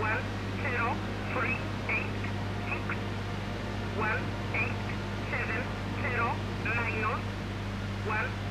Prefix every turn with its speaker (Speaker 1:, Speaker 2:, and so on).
Speaker 1: one zero three eight six one eight seven zero minus one.